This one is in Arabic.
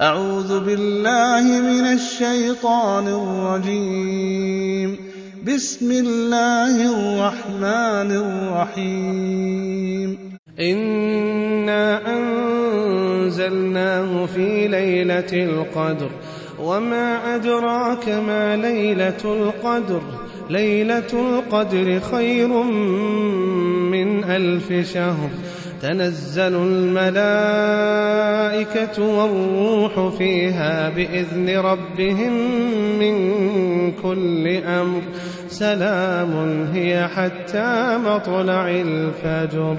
أعوذ بالله من الشيطان الرجيم. بسم الله الرحمن الرحيم. إنا أنزلناه في ليلة القدر. وما أدراك ما ليلة القدر؟ ليلة القدر خير من ألف شهر. تنزل الملائكة والروح فيها بإذن ربهم من كل أمر. سلام هي حتى مطلع الفجر.